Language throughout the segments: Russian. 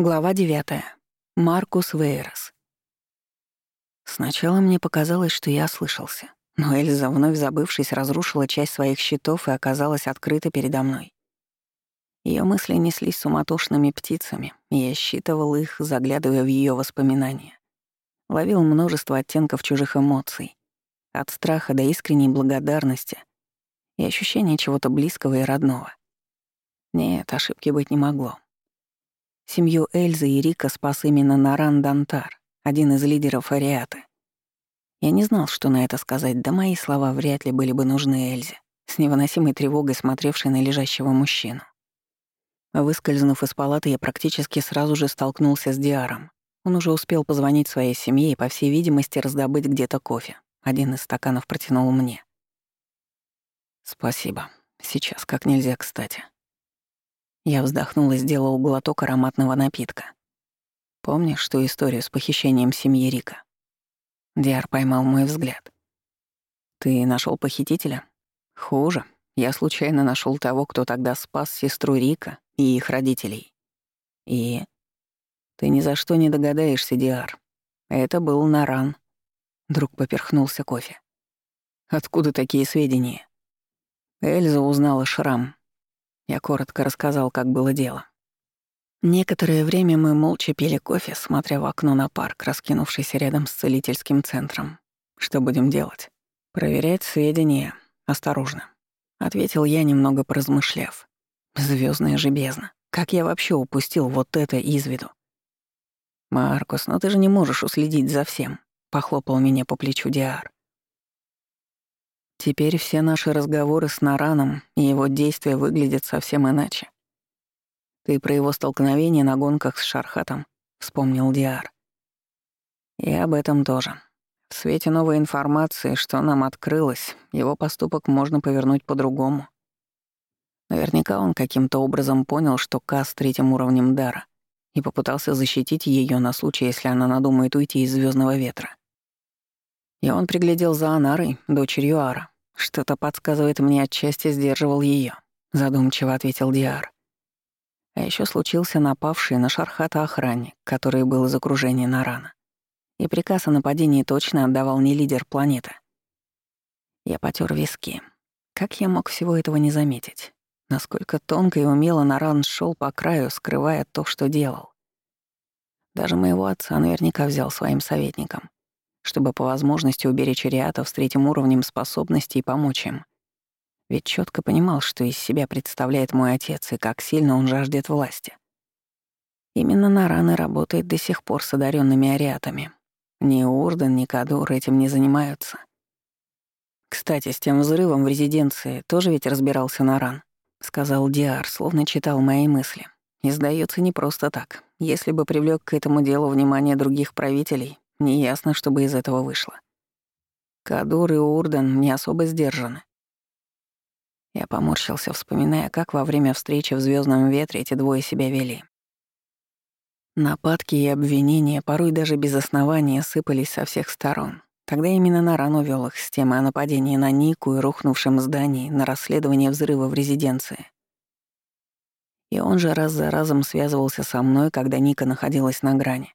Глава 9. Маркус Вейрос. Сначала мне показалось, что я ослышался, но Эльза, вновь забывшись, разрушила часть своих щитов и оказалась открыта передо мной. Ее мысли неслись суматошными птицами, и я считывал их, заглядывая в ее воспоминания. Ловил множество оттенков чужих эмоций, от страха до искренней благодарности и ощущения чего-то близкого и родного. Нет, ошибки быть не могло. Семью Эльзы и Рика спас именно Наран Дантар, один из лидеров Ариаты. Я не знал, что на это сказать, да мои слова вряд ли были бы нужны Эльзе, с невыносимой тревогой смотревшей на лежащего мужчину. Выскользнув из палаты, я практически сразу же столкнулся с Диаром. Он уже успел позвонить своей семье и, по всей видимости, раздобыть где-то кофе. Один из стаканов протянул мне. «Спасибо. Сейчас как нельзя кстати». Я вздохнул и сделал глоток ароматного напитка. Помнишь ту историю с похищением семьи Рика? Диар поймал мой взгляд. Ты нашел похитителя? Хуже. Я случайно нашел того, кто тогда спас сестру Рика и их родителей. И... Ты ни за что не догадаешься, Диар. Это был Наран. Друг поперхнулся кофе. Откуда такие сведения? Эльза узнала шрам, я коротко рассказал, как было дело. Некоторое время мы молча пили кофе, смотря в окно на парк, раскинувшийся рядом с целительским центром. Что будем делать? Проверять сведения. Осторожно. Ответил я, немного поразмышляв. Звездная же бездна. Как я вообще упустил вот это из виду? «Маркус, но ну ты же не можешь уследить за всем», — похлопал меня по плечу Диар. Теперь все наши разговоры с Нараном и его действия выглядят совсем иначе. Ты про его столкновение на гонках с Шархатом вспомнил Диар. И об этом тоже. В свете новой информации, что нам открылось, его поступок можно повернуть по-другому. Наверняка он каким-то образом понял, что Ка с третьим уровнем дара, и попытался защитить ее на случай, если она надумает уйти из звездного ветра. И он приглядел за Анарой, дочерью Ара. Что-то подсказывает мне, отчасти сдерживал ее, задумчиво ответил Диар. А еще случился напавший на Шархата охранник, который был из окружения Нарана. И приказ о нападении точно отдавал не лидер планеты. Я потер виски. Как я мог всего этого не заметить? Насколько тонко и умело Наран шел по краю, скрывая то, что делал. Даже моего отца наверняка взял своим советником чтобы по возможности уберечь ариатов с третьим уровнем способностей и помочь им. Ведь четко понимал, что из себя представляет мой отец и как сильно он жаждет власти. Именно Наран и работает до сих пор с одаренными ариатами. Ни Урден, ни Кадур этим не занимаются. «Кстати, с тем взрывом в резиденции тоже ведь разбирался Наран», — сказал Диар, словно читал мои мысли. И сдается не просто так. Если бы привлек к этому делу внимание других правителей, Неясно, что бы из этого вышло. Кадур и Урдан не особо сдержаны. Я поморщился, вспоминая, как во время встречи в звездном ветре эти двое себя вели. Нападки и обвинения, порой даже без основания, сыпались со всех сторон. Тогда именно Наран увел их с темы о нападении на Нику и рухнувшем здании на расследование взрыва в резиденции. И он же раз за разом связывался со мной, когда Ника находилась на грани.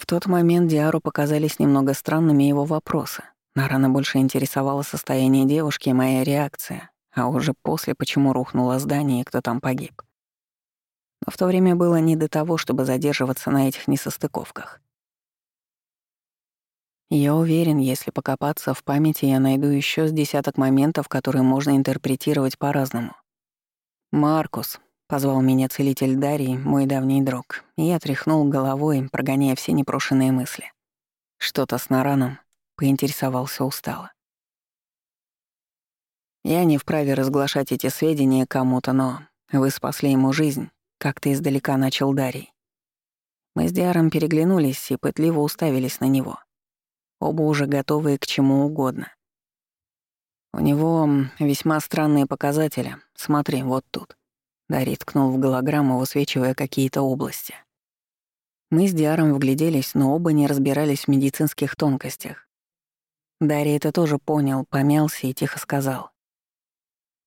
В тот момент Диару показались немного странными его вопросы. Нарана больше интересовало состояние девушки и моя реакция, а уже после, почему рухнуло здание и кто там погиб. Но в то время было не до того, чтобы задерживаться на этих несостыковках. Я уверен, если покопаться в памяти, я найду еще с десяток моментов, которые можно интерпретировать по-разному. «Маркус», Позвал меня целитель Дарий, мой давний друг, и я тряхнул головой, прогоняя все непрошенные мысли. Что-то с Нараном поинтересовался устало. Я не вправе разглашать эти сведения кому-то, но вы спасли ему жизнь, как-то издалека начал Дарий. Мы с Диаром переглянулись и пытливо уставились на него. Оба уже готовые к чему угодно. У него весьма странные показатели. Смотри, вот тут. Дарий ткнул в голограмму, высвечивая какие-то области. Мы с Диаром вгляделись, но оба не разбирались в медицинских тонкостях. Дарий это тоже понял, помялся и тихо сказал.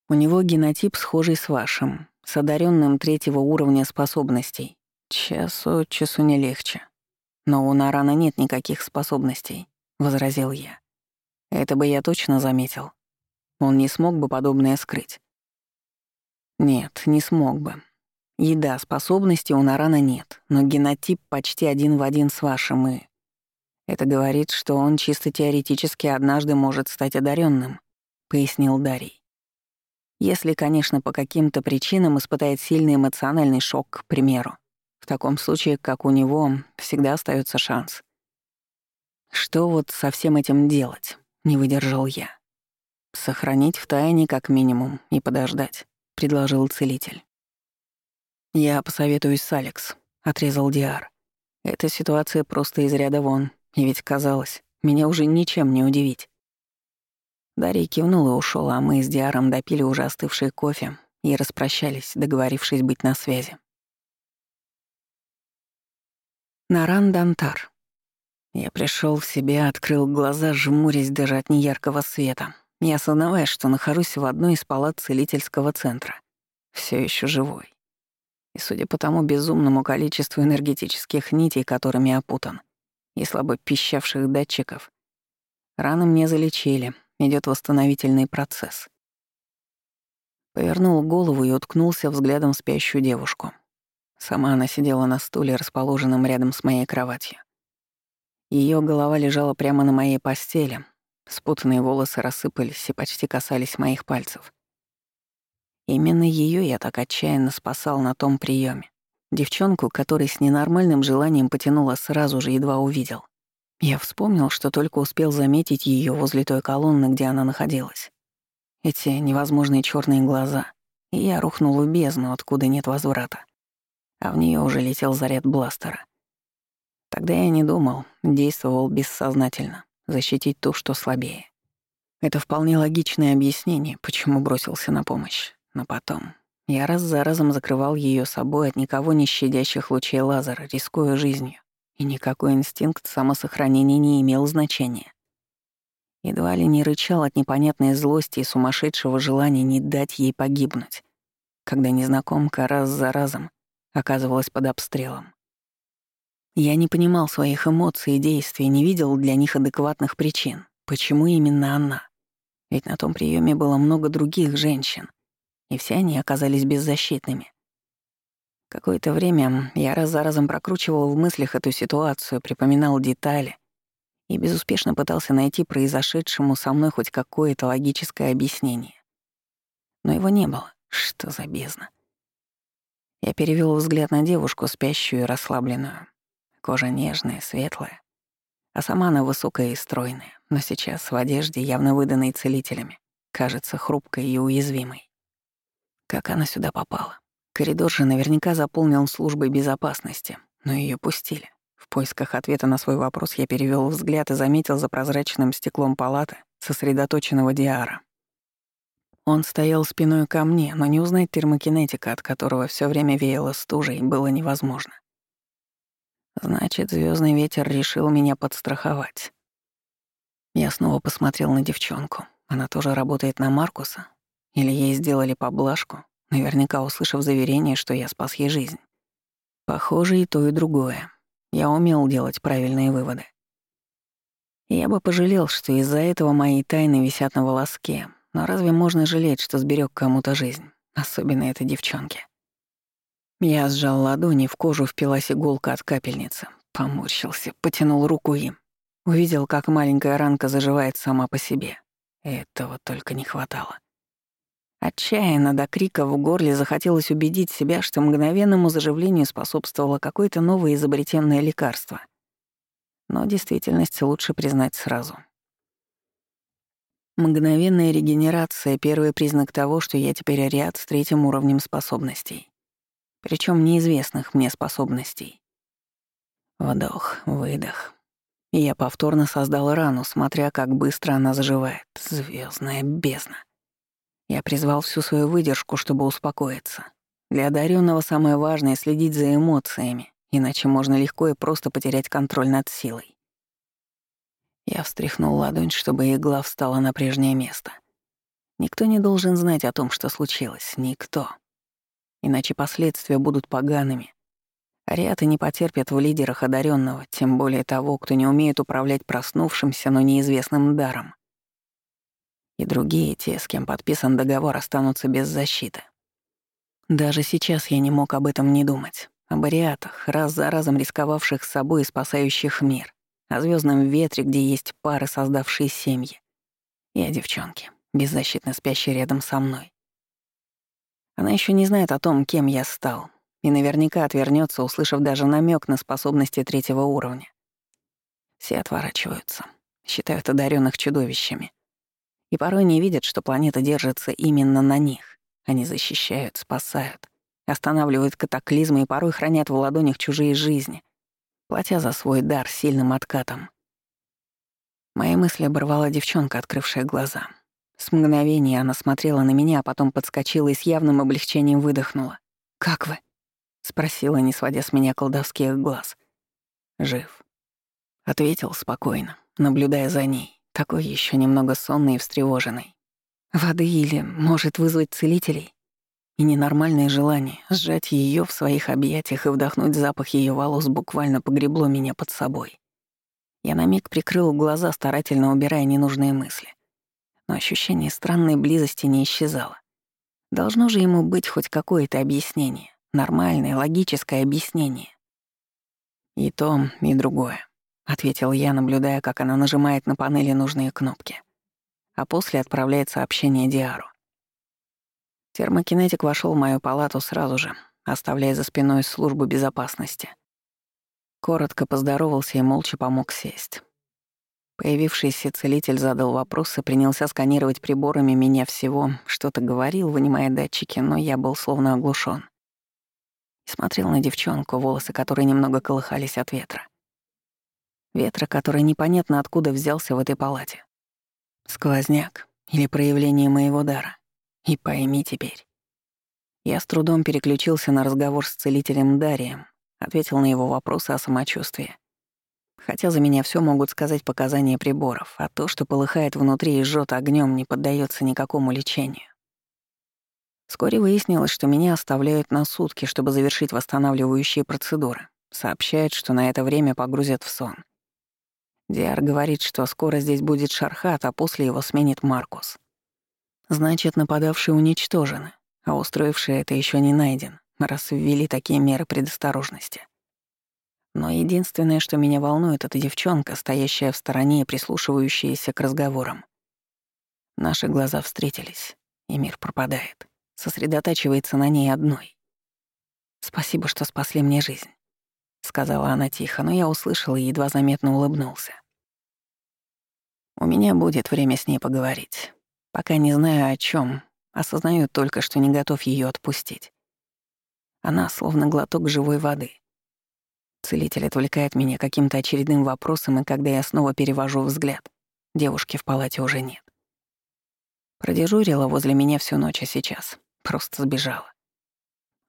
У него генотип схожий с вашим, с одаренным третьего уровня способностей. Час от часу не легче. Но у Нарана нет никаких способностей, возразил я. Это бы я точно заметил. Он не смог бы подобное скрыть. Нет, не смог бы. Еда, способностей у Нарана нет, но генотип почти один в один с вашим, и... Это говорит, что он чисто теоретически однажды может стать одаренным, пояснил Дарий. Если, конечно, по каким-то причинам испытает сильный эмоциональный шок, к примеру. В таком случае, как у него, всегда остается шанс. Что вот со всем этим делать? Не выдержал я. Сохранить в тайне как минимум и подождать, предложил целитель. Я посоветуюсь с Алекс, отрезал Диар. Эта ситуация просто из ряда вон, и ведь казалось, меня уже ничем не удивить. Дарья кивнул и ушел, а мы с Диаром допили уже остывший кофе и распрощались, договорившись быть на связи. Наран Дантар. Я пришел в себя, открыл глаза, жмурясь даже от неяркого света, и осознавая, что нахожусь в одной из палат целительского центра. все еще живой. И судя по тому безумному количеству энергетических нитей, которыми опутан, и слабо пищавших датчиков, раны мне залечили, идет восстановительный процесс. Повернул голову и уткнулся взглядом в спящую девушку. Сама она сидела на стуле, расположенном рядом с моей кроватью. Ее голова лежала прямо на моей постели, спутанные волосы рассыпались и почти касались моих пальцев. Именно ее я так отчаянно спасал на том приеме. Девчонку, которой с ненормальным желанием потянула сразу же, едва увидел. Я вспомнил, что только успел заметить ее возле той колонны, где она находилась. Эти невозможные черные глаза. И я рухнул в бездну, откуда нет возврата. А в нее уже летел заряд бластера. Тогда я не думал, действовал бессознательно, защитить ту, что слабее. Это вполне логичное объяснение, почему бросился на помощь. Но потом я раз за разом закрывал ее собой от никого не щадящих лучей лазера, рискуя жизнью и никакой инстинкт самосохранения не имел значения. Едва ли не рычал от непонятной злости и сумасшедшего желания не дать ей погибнуть, когда незнакомка раз за разом оказывалась под обстрелом. Я не понимал своих эмоций и действий, не видел для них адекватных причин. Почему именно она? Ведь на том приеме было много других женщин, и все они оказались беззащитными. Какое-то время я раз за разом прокручивал в мыслях эту ситуацию, припоминал детали и безуспешно пытался найти произошедшему со мной хоть какое-то логическое объяснение. Но его не было. Что за бездна? Я перевел взгляд на девушку, спящую и расслабленную. Кожа нежная, светлая, а сама она высокая и стройная, но сейчас в одежде, явно выданной целителями, кажется хрупкой и уязвимой. Как она сюда попала? Коридор же наверняка заполнен службой безопасности, но ее пустили. В поисках ответа на свой вопрос я перевел взгляд и заметил за прозрачным стеклом палаты сосредоточенного Диара. Он стоял спиной ко мне, но не узнать термокинетика, от которого все время веяло стужей, было невозможно. Значит, звездный ветер решил меня подстраховать. Я снова посмотрел на девчонку. Она тоже работает на Маркуса? Или ей сделали поблажку, наверняка услышав заверение, что я спас ей жизнь. Похоже, и то, и другое. Я умел делать правильные выводы. Я бы пожалел, что из-за этого мои тайны висят на волоске, но разве можно жалеть, что сберег кому-то жизнь, особенно этой девчонке? Я сжал ладони, в кожу впилась иголка от капельницы, поморщился, потянул руку им. Увидел, как маленькая ранка заживает сама по себе. Этого только не хватало. Отчаянно до крика в горле захотелось убедить себя, что мгновенному заживлению способствовало какое-то новое изобретенное лекарство. Но действительность лучше признать сразу. Мгновенная регенерация — первый признак того, что я теперь ряд с третьим уровнем способностей. Причем неизвестных мне способностей. Вдох, выдох. И я повторно создал рану, смотря, как быстро она заживает. Звездная бездна. Я призвал всю свою выдержку, чтобы успокоиться. Для одаренного самое важное — следить за эмоциями, иначе можно легко и просто потерять контроль над силой. Я встряхнул ладонь, чтобы игла встала на прежнее место. Никто не должен знать о том, что случилось. Никто. Иначе последствия будут погаными. Ариаты не потерпят в лидерах одаренного, тем более того, кто не умеет управлять проснувшимся, но неизвестным даром. И другие, те, с кем подписан договор, останутся без защиты. Даже сейчас я не мог об этом не думать. Об ариатах, раз за разом рисковавших собой и спасающих мир. О звездном ветре, где есть пары, создавшие семьи. И о девчонке, беззащитно спящей рядом со мной. Она еще не знает о том, кем я стал, и наверняка отвернется, услышав даже намек на способности третьего уровня. Все отворачиваются, считают одаренных чудовищами. И порой не видят, что планета держится именно на них. Они защищают, спасают, останавливают катаклизмы и порой хранят в ладонях чужие жизни, платя за свой дар сильным откатом. Мои мысли оборвала девчонка, открывшая глаза. С мгновения она смотрела на меня, а потом подскочила и с явным облегчением выдохнула. «Как вы?» — спросила, не сводя с меня колдовских глаз. «Жив», — ответил спокойно, наблюдая за ней, такой еще немного сонный и встревоженный. «Воды или, может, вызвать целителей?» И ненормальное желание сжать ее в своих объятиях и вдохнуть запах ее волос буквально погребло меня под собой. Я на миг прикрыл глаза, старательно убирая ненужные мысли. Но ощущение странной близости не исчезало. Должно же ему быть хоть какое-то объяснение. Нормальное, логическое объяснение. «И то, и другое», — ответил я, наблюдая, как она нажимает на панели нужные кнопки. А после отправляет сообщение Диару. Термокинетик вошел в мою палату сразу же, оставляя за спиной службу безопасности. Коротко поздоровался и молча помог сесть. Появившийся целитель задал вопрос и принялся сканировать приборами меня всего, что-то говорил, вынимая датчики, но я был словно оглушен смотрел на девчонку, волосы которой немного колыхались от ветра. Ветра, который непонятно откуда взялся в этой палате. Сквозняк или проявление моего дара. И пойми теперь. Я с трудом переключился на разговор с целителем Дарием, ответил на его вопросы о самочувствии. Хотя за меня все могут сказать показания приборов, а то, что полыхает внутри и жжет огнем, не поддается никакому лечению. Вскоре выяснилось, что меня оставляют на сутки, чтобы завершить восстанавливающие процедуры. Сообщают, что на это время погрузят в сон. Диар говорит, что скоро здесь будет Шархат, а после его сменит Маркус. Значит, нападавшие уничтожены, а устроивший это еще не найден, раз ввели такие меры предосторожности. Но единственное, что меня волнует, это девчонка, стоящая в стороне и прислушивающаяся к разговорам. Наши глаза встретились, и мир пропадает сосредотачивается на ней одной. «Спасибо, что спасли мне жизнь», — сказала она тихо, но я услышал и едва заметно улыбнулся. «У меня будет время с ней поговорить. Пока не знаю о чем, осознаю только, что не готов ее отпустить. Она словно глоток живой воды. Целитель отвлекает меня каким-то очередным вопросом, и когда я снова перевожу взгляд, девушки в палате уже нет. Продежурила возле меня всю ночь, а сейчас Просто сбежала.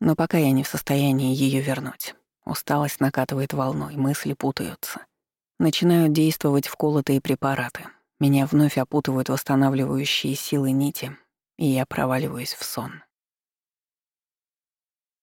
Но пока я не в состоянии ее вернуть. Усталость накатывает волной, мысли путаются. Начинают действовать вколотые препараты. Меня вновь опутывают восстанавливающие силы нити, и я проваливаюсь в сон.